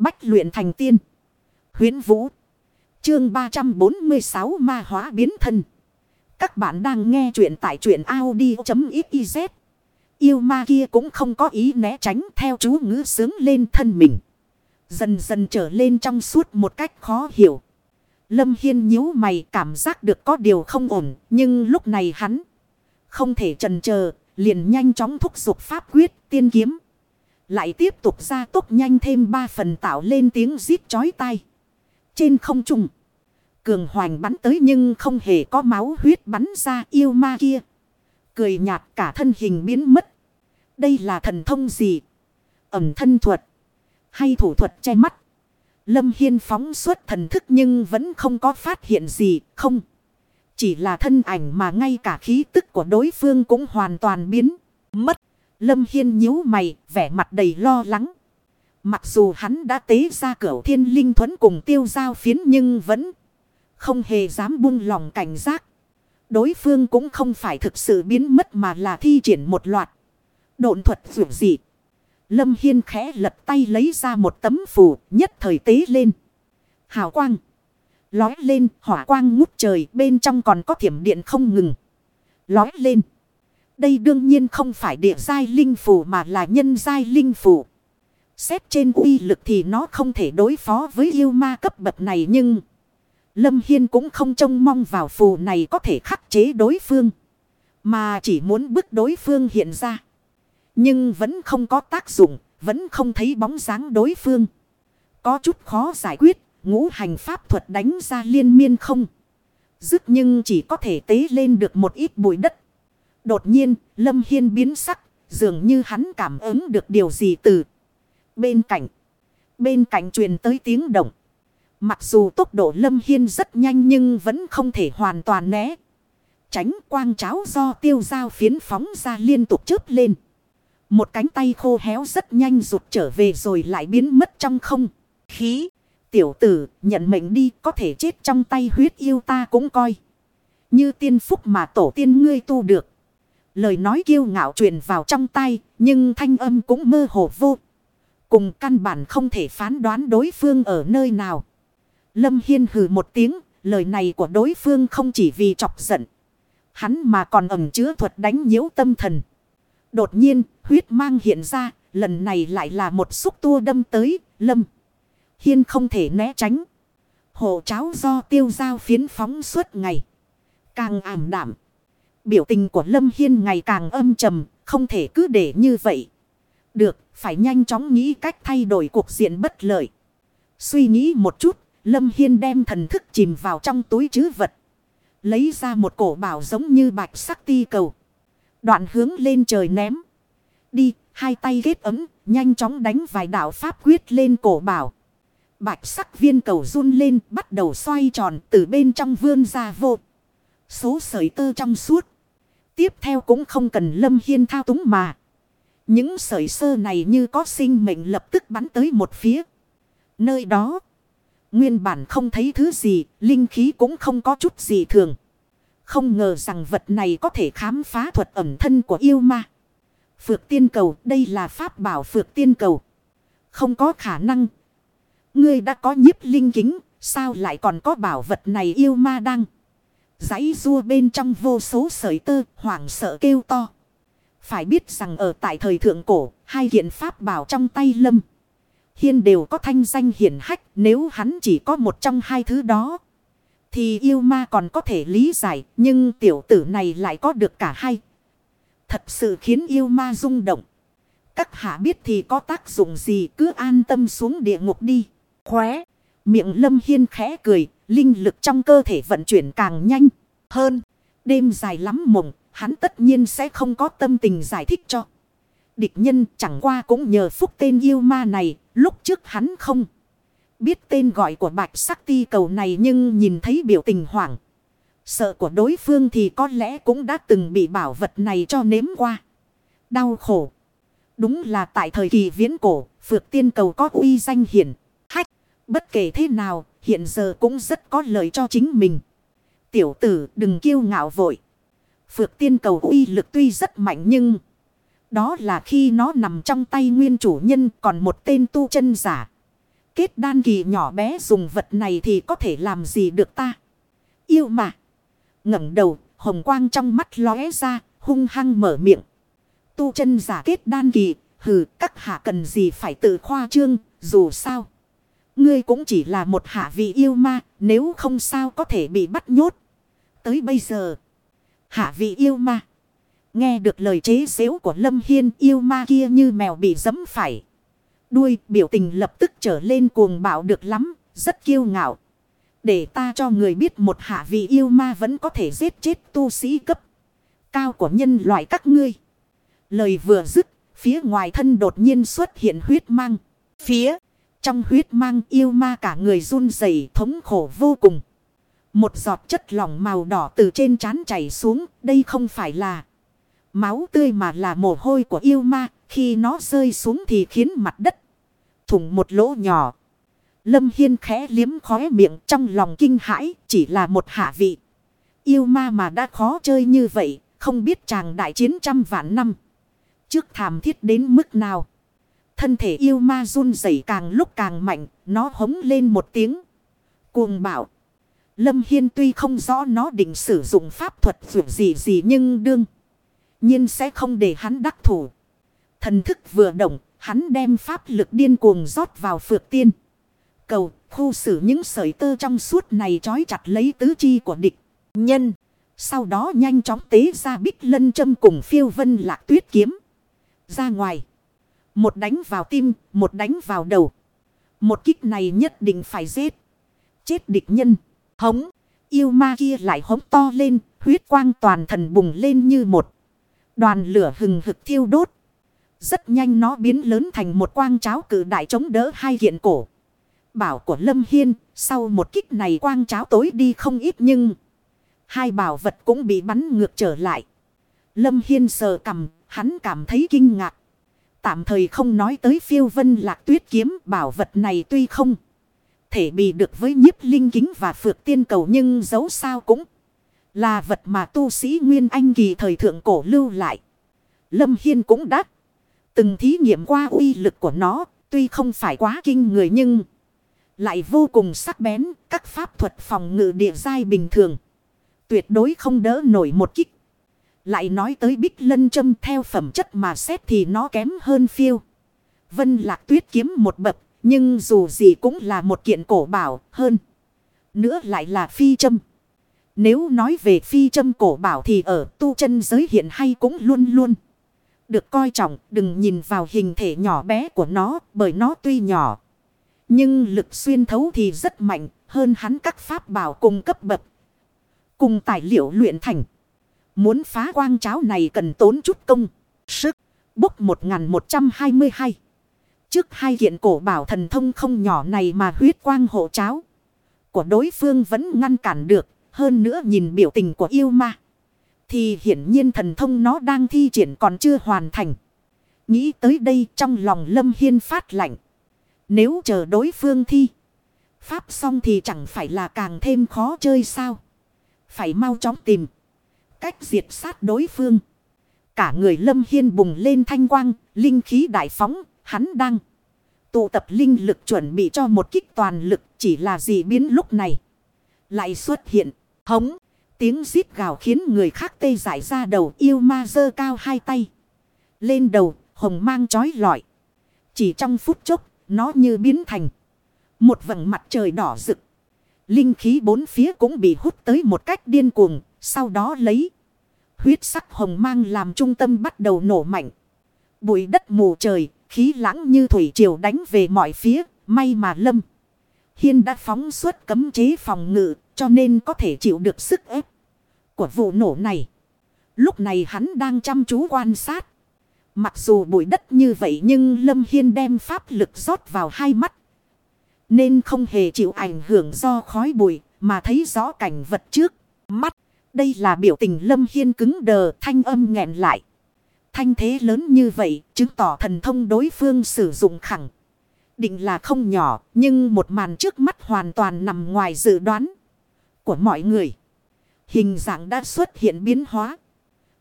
Bách luyện thành tiên. huyễn Vũ. Chương 346 Ma hóa biến thân. Các bạn đang nghe truyện tại truyện Audi.xyz. Yêu ma kia cũng không có ý né tránh theo chú ngữ sướng lên thân mình. Dần dần trở lên trong suốt một cách khó hiểu. Lâm Hiên nhíu mày cảm giác được có điều không ổn. Nhưng lúc này hắn không thể trần chờ liền nhanh chóng thúc giục pháp quyết, tiên kiếm. Lại tiếp tục ra tốc nhanh thêm ba phần tạo lên tiếng rít chói tai. Trên không trung. Cường hoành bắn tới nhưng không hề có máu huyết bắn ra yêu ma kia. Cười nhạt cả thân hình biến mất. Đây là thần thông gì? Ẩm thân thuật. Hay thủ thuật che mắt? Lâm Hiên phóng suốt thần thức nhưng vẫn không có phát hiện gì. Không. Chỉ là thân ảnh mà ngay cả khí tức của đối phương cũng hoàn toàn biến. Mất. Lâm Hiên nhíu mày, vẻ mặt đầy lo lắng. Mặc dù hắn đã tế ra cửa thiên linh thuẫn cùng tiêu giao phiến nhưng vẫn không hề dám buông lòng cảnh giác. Đối phương cũng không phải thực sự biến mất mà là thi triển một loạt. Độn thuật dù gì. Lâm Hiên khẽ lật tay lấy ra một tấm phù nhất thời tế lên. Hào quang. Lói lên hỏa quang ngút trời bên trong còn có thiểm điện không ngừng. Lói lên. Đây đương nhiên không phải địa giai linh phù mà là nhân giai linh phù. Xét trên uy lực thì nó không thể đối phó với yêu ma cấp bậc này nhưng... Lâm Hiên cũng không trông mong vào phù này có thể khắc chế đối phương. Mà chỉ muốn bức đối phương hiện ra. Nhưng vẫn không có tác dụng, vẫn không thấy bóng dáng đối phương. Có chút khó giải quyết, ngũ hành pháp thuật đánh ra liên miên không. Dứt nhưng chỉ có thể tế lên được một ít bụi đất. Đột nhiên, Lâm Hiên biến sắc, dường như hắn cảm ứng được điều gì từ bên cạnh. Bên cạnh truyền tới tiếng động. Mặc dù tốc độ Lâm Hiên rất nhanh nhưng vẫn không thể hoàn toàn né. Tránh quang cháo do tiêu dao phiến phóng ra liên tục chớp lên. Một cánh tay khô héo rất nhanh rụt trở về rồi lại biến mất trong không. Khí. Tiểu tử nhận mệnh đi có thể chết trong tay huyết yêu ta cũng coi. Như tiên phúc mà tổ tiên ngươi tu được. Lời nói kiêu ngạo truyền vào trong tay, nhưng thanh âm cũng mơ hồ vô. Cùng căn bản không thể phán đoán đối phương ở nơi nào. Lâm Hiên hừ một tiếng, lời này của đối phương không chỉ vì chọc giận. Hắn mà còn ẩm chứa thuật đánh nhiễu tâm thần. Đột nhiên, huyết mang hiện ra, lần này lại là một xúc tua đâm tới, Lâm. Hiên không thể né tránh. Hộ cháo do tiêu giao phiến phóng suốt ngày. Càng ảm đảm. Biểu tình của Lâm Hiên ngày càng âm trầm, không thể cứ để như vậy. Được, phải nhanh chóng nghĩ cách thay đổi cuộc diện bất lợi. Suy nghĩ một chút, Lâm Hiên đem thần thức chìm vào trong túi chứ vật. Lấy ra một cổ bảo giống như bạch sắc ti cầu. Đoạn hướng lên trời ném. Đi, hai tay ghét ấm, nhanh chóng đánh vài đạo pháp quyết lên cổ bảo. Bạch sắc viên cầu run lên, bắt đầu xoay tròn từ bên trong vươn ra vô. Số sợi tơ trong suốt. Tiếp theo cũng không cần Lâm Hiên thao túng mà. Những sợi sơ này như có sinh mệnh lập tức bắn tới một phía. Nơi đó. Nguyên bản không thấy thứ gì. Linh khí cũng không có chút gì thường. Không ngờ rằng vật này có thể khám phá thuật ẩm thân của yêu ma. Phược tiên cầu. Đây là pháp bảo phược tiên cầu. Không có khả năng. Ngươi đã có nhiếp linh kính. Sao lại còn có bảo vật này yêu ma đang. Giấy rua bên trong vô số sợi tơ. Hoảng sợ kêu to. Phải biết rằng ở tại thời thượng cổ, hai hiện pháp bảo trong tay lâm. Hiên đều có thanh danh hiển hách nếu hắn chỉ có một trong hai thứ đó. Thì yêu ma còn có thể lý giải, nhưng tiểu tử này lại có được cả hai. Thật sự khiến yêu ma rung động. Các hạ biết thì có tác dụng gì cứ an tâm xuống địa ngục đi. Khóe, miệng lâm hiên khẽ cười, linh lực trong cơ thể vận chuyển càng nhanh hơn. Đêm dài lắm mộng, Hắn tất nhiên sẽ không có tâm tình giải thích cho. Địch nhân chẳng qua cũng nhờ phúc tên yêu ma này. Lúc trước hắn không biết tên gọi của bạch sắc ti cầu này nhưng nhìn thấy biểu tình hoảng. Sợ của đối phương thì có lẽ cũng đã từng bị bảo vật này cho nếm qua. Đau khổ. Đúng là tại thời kỳ viễn cổ, phược tiên cầu có uy danh hiển. Hách, bất kể thế nào, hiện giờ cũng rất có lợi cho chính mình. Tiểu tử đừng kiêu ngạo vội. Phược tiên cầu uy lực tuy rất mạnh nhưng... Đó là khi nó nằm trong tay nguyên chủ nhân còn một tên tu chân giả. kết đan kỳ nhỏ bé dùng vật này thì có thể làm gì được ta. Yêu mà. ngẩng đầu, hồng quang trong mắt lóe ra, hung hăng mở miệng. Tu chân giả kết đan kỳ, hừ, các hạ cần gì phải tự khoa trương, dù sao. Ngươi cũng chỉ là một hạ vị yêu ma, nếu không sao có thể bị bắt nhốt. Tới bây giờ, hạ vị yêu ma. Nghe được lời chế xếu của Lâm Hiên yêu ma kia như mèo bị dẫm phải. Đuôi biểu tình lập tức trở lên cuồng bạo được lắm, rất kiêu ngạo. Để ta cho người biết một hạ vị yêu ma vẫn có thể giết chết tu sĩ cấp cao của nhân loại các ngươi. Lời vừa dứt, phía ngoài thân đột nhiên xuất hiện huyết mang. Phía trong huyết mang yêu ma cả người run rẩy thống khổ vô cùng. Một giọt chất lỏng màu đỏ từ trên trán chảy xuống, đây không phải là máu tươi mà là mồ hôi của yêu ma, khi nó rơi xuống thì khiến mặt đất thủng một lỗ nhỏ. Lâm Hiên khẽ liếm khóe miệng trong lòng kinh hãi, chỉ là một hạ vị. Yêu ma mà đã khó chơi như vậy, không biết chàng đại chiến trăm vạn năm. Trước thảm thiết đến mức nào. Thân thể yêu ma run rẩy càng lúc càng mạnh, nó hống lên một tiếng. Cuồng bảo. Lâm Hiên tuy không rõ nó định sử dụng pháp thuật dù gì gì nhưng đương. nhiên sẽ không để hắn đắc thủ. Thần thức vừa động, hắn đem pháp lực điên cuồng rót vào phược tiên. Cầu, khu xử những sợi tơ trong suốt này trói chặt lấy tứ chi của địch. Nhân. Sau đó nhanh chóng tế ra bích lân châm cùng phiêu vân lạc tuyết kiếm. Ra ngoài. Một đánh vào tim, một đánh vào đầu. Một kích này nhất định phải giết. Chết địch nhân. Hống. Yêu ma kia lại hống to lên. Huyết quang toàn thần bùng lên như một. Đoàn lửa hừng hực thiêu đốt. Rất nhanh nó biến lớn thành một quang cháo cử đại chống đỡ hai kiện cổ. Bảo của Lâm Hiên. Sau một kích này quang cháo tối đi không ít nhưng. Hai bảo vật cũng bị bắn ngược trở lại. Lâm Hiên sờ cầm. Hắn cảm thấy kinh ngạc. Tạm thời không nói tới phiêu vân lạc tuyết kiếm bảo vật này tuy không thể bị được với nhiếp linh kính và phược tiên cầu nhưng dấu sao cũng là vật mà tu sĩ Nguyên Anh kỳ thời thượng cổ lưu lại. Lâm Hiên cũng đã từng thí nghiệm qua uy lực của nó, tuy không phải quá kinh người nhưng lại vô cùng sắc bén, các pháp thuật phòng ngự địa giai bình thường. Tuyệt đối không đỡ nổi một kích. Lại nói tới bích lân châm theo phẩm chất mà xét thì nó kém hơn phiêu. Vân lạc tuyết kiếm một bậc. Nhưng dù gì cũng là một kiện cổ bảo, hơn. Nữa lại là phi châm. Nếu nói về phi châm cổ bảo thì ở tu chân giới hiện hay cũng luôn luôn. Được coi trọng, đừng nhìn vào hình thể nhỏ bé của nó, bởi nó tuy nhỏ. Nhưng lực xuyên thấu thì rất mạnh, hơn hắn các pháp bảo cùng cấp bậc. Cùng tài liệu luyện thành. Muốn phá quang cháo này cần tốn chút công, sức, bốc 1122. Trước hai kiện cổ bảo thần thông không nhỏ này mà huyết quang hộ cháo của đối phương vẫn ngăn cản được. Hơn nữa nhìn biểu tình của yêu ma. Thì hiển nhiên thần thông nó đang thi triển còn chưa hoàn thành. Nghĩ tới đây trong lòng Lâm Hiên phát lạnh. Nếu chờ đối phương thi. Pháp xong thì chẳng phải là càng thêm khó chơi sao. Phải mau chóng tìm cách diệt sát đối phương. Cả người lâm hiên bùng lên thanh quang, linh khí đại phóng, hắn đang tụ tập linh lực chuẩn bị cho một kích toàn lực chỉ là gì biến lúc này. Lại xuất hiện, hống, tiếng giít gào khiến người khác tê giải ra đầu yêu ma dơ cao hai tay. Lên đầu, hồng mang chói lọi. Chỉ trong phút chốc, nó như biến thành một vầng mặt trời đỏ rực. Linh khí bốn phía cũng bị hút tới một cách điên cuồng, sau đó lấy huyết sắc hồng mang làm trung tâm bắt đầu nổ mạnh. Bụi đất mù trời, khí lãng như thủy triều đánh về mọi phía, may mà lâm. Hiên đã phóng suốt cấm chế phòng ngự, cho nên có thể chịu được sức ép của vụ nổ này. Lúc này hắn đang chăm chú quan sát. Mặc dù bụi đất như vậy nhưng Lâm Hiên đem pháp lực rót vào hai mắt. Nên không hề chịu ảnh hưởng do khói bụi mà thấy rõ cảnh vật trước. Đây là biểu tình lâm hiên cứng đờ, thanh âm nghẹn lại. Thanh thế lớn như vậy, chứng tỏ thần thông đối phương sử dụng khẳng. Định là không nhỏ, nhưng một màn trước mắt hoàn toàn nằm ngoài dự đoán của mọi người. Hình dạng đã xuất hiện biến hóa.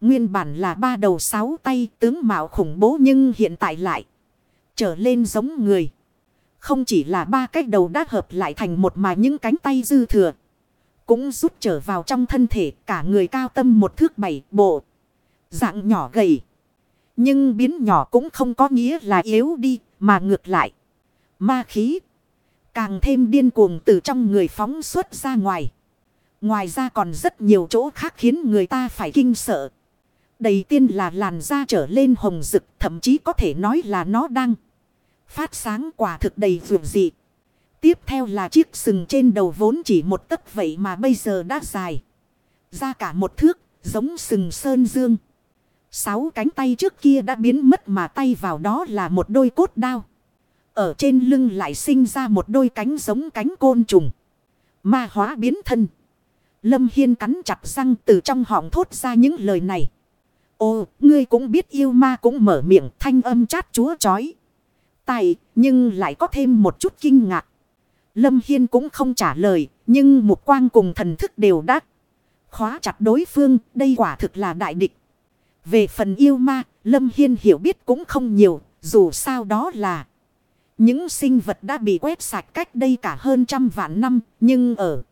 Nguyên bản là ba đầu sáu tay tướng mạo khủng bố nhưng hiện tại lại trở lên giống người. Không chỉ là ba cái đầu đã hợp lại thành một mà những cánh tay dư thừa. Cũng rút trở vào trong thân thể, cả người cao tâm một thước bảy bộ. Dạng nhỏ gầy. Nhưng biến nhỏ cũng không có nghĩa là yếu đi, mà ngược lại. Ma khí. Càng thêm điên cuồng từ trong người phóng xuất ra ngoài. Ngoài ra còn rất nhiều chỗ khác khiến người ta phải kinh sợ. Đầy tiên là làn da trở lên hồng rực, thậm chí có thể nói là nó đang phát sáng quả thực đầy vượt dị. Tiếp theo là chiếc sừng trên đầu vốn chỉ một tấc vậy mà bây giờ đã dài. Ra cả một thước giống sừng sơn dương. Sáu cánh tay trước kia đã biến mất mà tay vào đó là một đôi cốt đao. Ở trên lưng lại sinh ra một đôi cánh giống cánh côn trùng. Ma hóa biến thân. Lâm Hiên cắn chặt răng từ trong họng thốt ra những lời này. Ô, ngươi cũng biết yêu ma cũng mở miệng thanh âm chát chúa chói. Tại, nhưng lại có thêm một chút kinh ngạc. Lâm Hiên cũng không trả lời, nhưng một quang cùng thần thức đều đắc. Khóa chặt đối phương, đây quả thực là đại địch. Về phần yêu ma, Lâm Hiên hiểu biết cũng không nhiều, dù sao đó là... Những sinh vật đã bị quét sạch cách đây cả hơn trăm vạn năm, nhưng ở...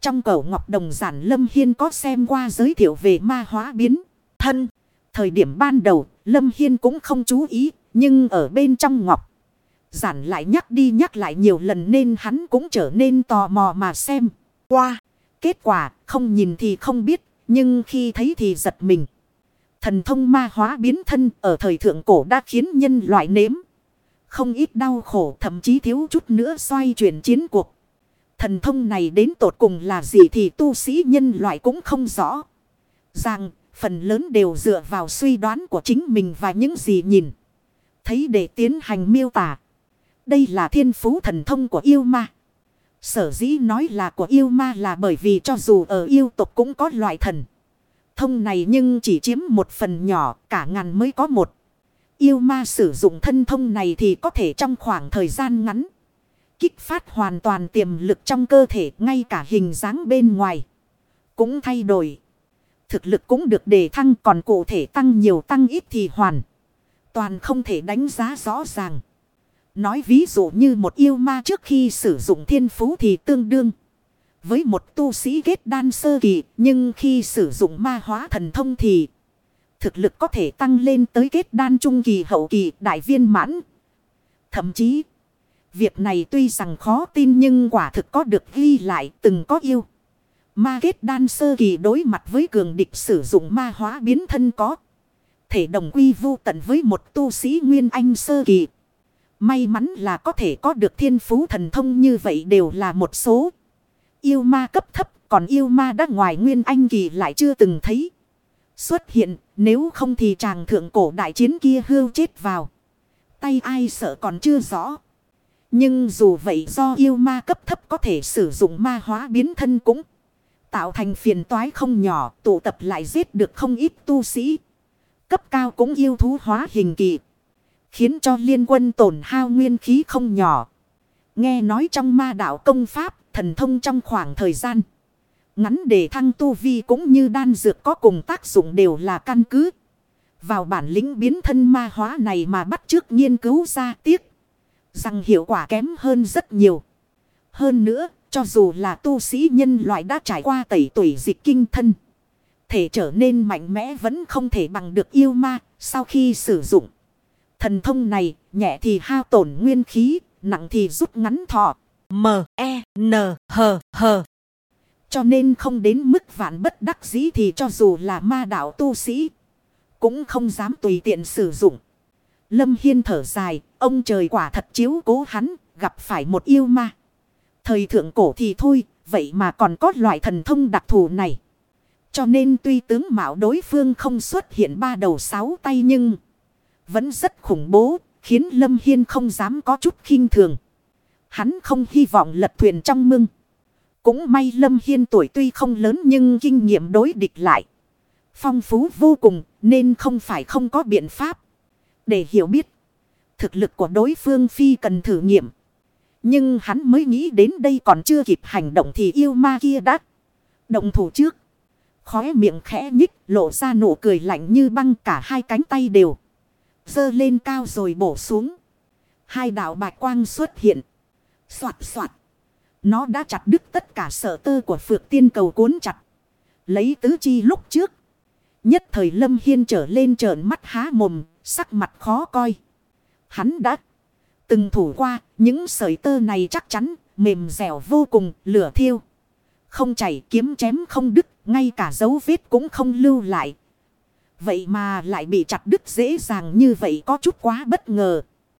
Trong cầu ngọc đồng giản Lâm Hiên có xem qua giới thiệu về ma hóa biến thân. Thời điểm ban đầu, Lâm Hiên cũng không chú ý, nhưng ở bên trong ngọc. Giản lại nhắc đi nhắc lại nhiều lần nên hắn cũng trở nên tò mò mà xem. Qua, kết quả không nhìn thì không biết, nhưng khi thấy thì giật mình. Thần thông ma hóa biến thân ở thời thượng cổ đã khiến nhân loại nếm. Không ít đau khổ thậm chí thiếu chút nữa xoay chuyển chiến cuộc. Thần thông này đến tột cùng là gì thì tu sĩ nhân loại cũng không rõ. Rằng phần lớn đều dựa vào suy đoán của chính mình và những gì nhìn. Thấy để tiến hành miêu tả. Đây là thiên phú thần thông của yêu ma. Sở dĩ nói là của yêu ma là bởi vì cho dù ở yêu tộc cũng có loại thần. Thông này nhưng chỉ chiếm một phần nhỏ, cả ngàn mới có một. Yêu ma sử dụng thân thông này thì có thể trong khoảng thời gian ngắn. Kích phát hoàn toàn tiềm lực trong cơ thể ngay cả hình dáng bên ngoài. Cũng thay đổi. Thực lực cũng được đề thăng còn cụ thể tăng nhiều tăng ít thì hoàn. Toàn không thể đánh giá rõ ràng. Nói ví dụ như một yêu ma trước khi sử dụng thiên phú thì tương đương. Với một tu sĩ kết đan sơ kỳ, nhưng khi sử dụng ma hóa thần thông thì thực lực có thể tăng lên tới kết đan trung kỳ hậu kỳ đại viên mãn. Thậm chí, việc này tuy rằng khó tin nhưng quả thực có được ghi lại từng có yêu. Ma kết đan sơ kỳ đối mặt với cường địch sử dụng ma hóa biến thân có. Thể đồng quy vu tận với một tu sĩ nguyên anh sơ kỳ. May mắn là có thể có được thiên phú thần thông như vậy đều là một số. Yêu ma cấp thấp, còn yêu ma đã ngoài nguyên anh kỳ lại chưa từng thấy. Xuất hiện, nếu không thì chàng thượng cổ đại chiến kia hưu chết vào. Tay ai sợ còn chưa rõ. Nhưng dù vậy do yêu ma cấp thấp có thể sử dụng ma hóa biến thân cũng tạo thành phiền toái không nhỏ, tụ tập lại giết được không ít tu sĩ. Cấp cao cũng yêu thú hóa hình kỳ. Khiến cho liên quân tổn hao nguyên khí không nhỏ. Nghe nói trong ma đạo công pháp, thần thông trong khoảng thời gian. Ngắn để thăng tu vi cũng như đan dược có cùng tác dụng đều là căn cứ. Vào bản lĩnh biến thân ma hóa này mà bắt trước nghiên cứu ra tiếc. Rằng hiệu quả kém hơn rất nhiều. Hơn nữa, cho dù là tu sĩ nhân loại đã trải qua tẩy tuổi dịch kinh thân. Thể trở nên mạnh mẽ vẫn không thể bằng được yêu ma sau khi sử dụng. Thần thông này nhẹ thì hao tổn nguyên khí, nặng thì rút ngắn thọ. M, E, N, H, H. Cho nên không đến mức vạn bất đắc dĩ thì cho dù là ma đạo tu sĩ. Cũng không dám tùy tiện sử dụng. Lâm Hiên thở dài, ông trời quả thật chiếu cố hắn, gặp phải một yêu ma. Thời thượng cổ thì thôi, vậy mà còn có loại thần thông đặc thù này. Cho nên tuy tướng mạo đối phương không xuất hiện ba đầu sáu tay nhưng vẫn rất khủng bố, khiến Lâm Hiên không dám có chút khinh thường. Hắn không hy vọng lật thuyền trong mưng. Cũng may Lâm Hiên tuổi tuy không lớn nhưng kinh nghiệm đối địch lại. Phong phú vô cùng nên không phải không có biện pháp. Để hiểu biết. Thực lực của đối phương phi cần thử nghiệm. Nhưng hắn mới nghĩ đến đây còn chưa kịp hành động thì yêu ma kia đã động thủ trước. Khóe miệng khẽ nhích lộ ra nụ cười lạnh như băng cả hai cánh tay đều. Dơ lên cao rồi bổ xuống. Hai đạo bạch quang xuất hiện. Xoạt xoạt. Nó đã chặt đứt tất cả sở tơ của phược tiên cầu cuốn chặt. Lấy tứ chi lúc trước. Nhất thời Lâm Hiên trở lên trợn mắt há mồm, sắc mặt khó coi. Hắn đã từng thủ qua, những sợi tơ này chắc chắn, mềm dẻo vô cùng, lửa thiêu. Không chảy kiếm chém không đứt, ngay cả dấu vết cũng không lưu lại. Vậy mà lại bị chặt đứt dễ dàng như vậy có chút quá bất ngờ.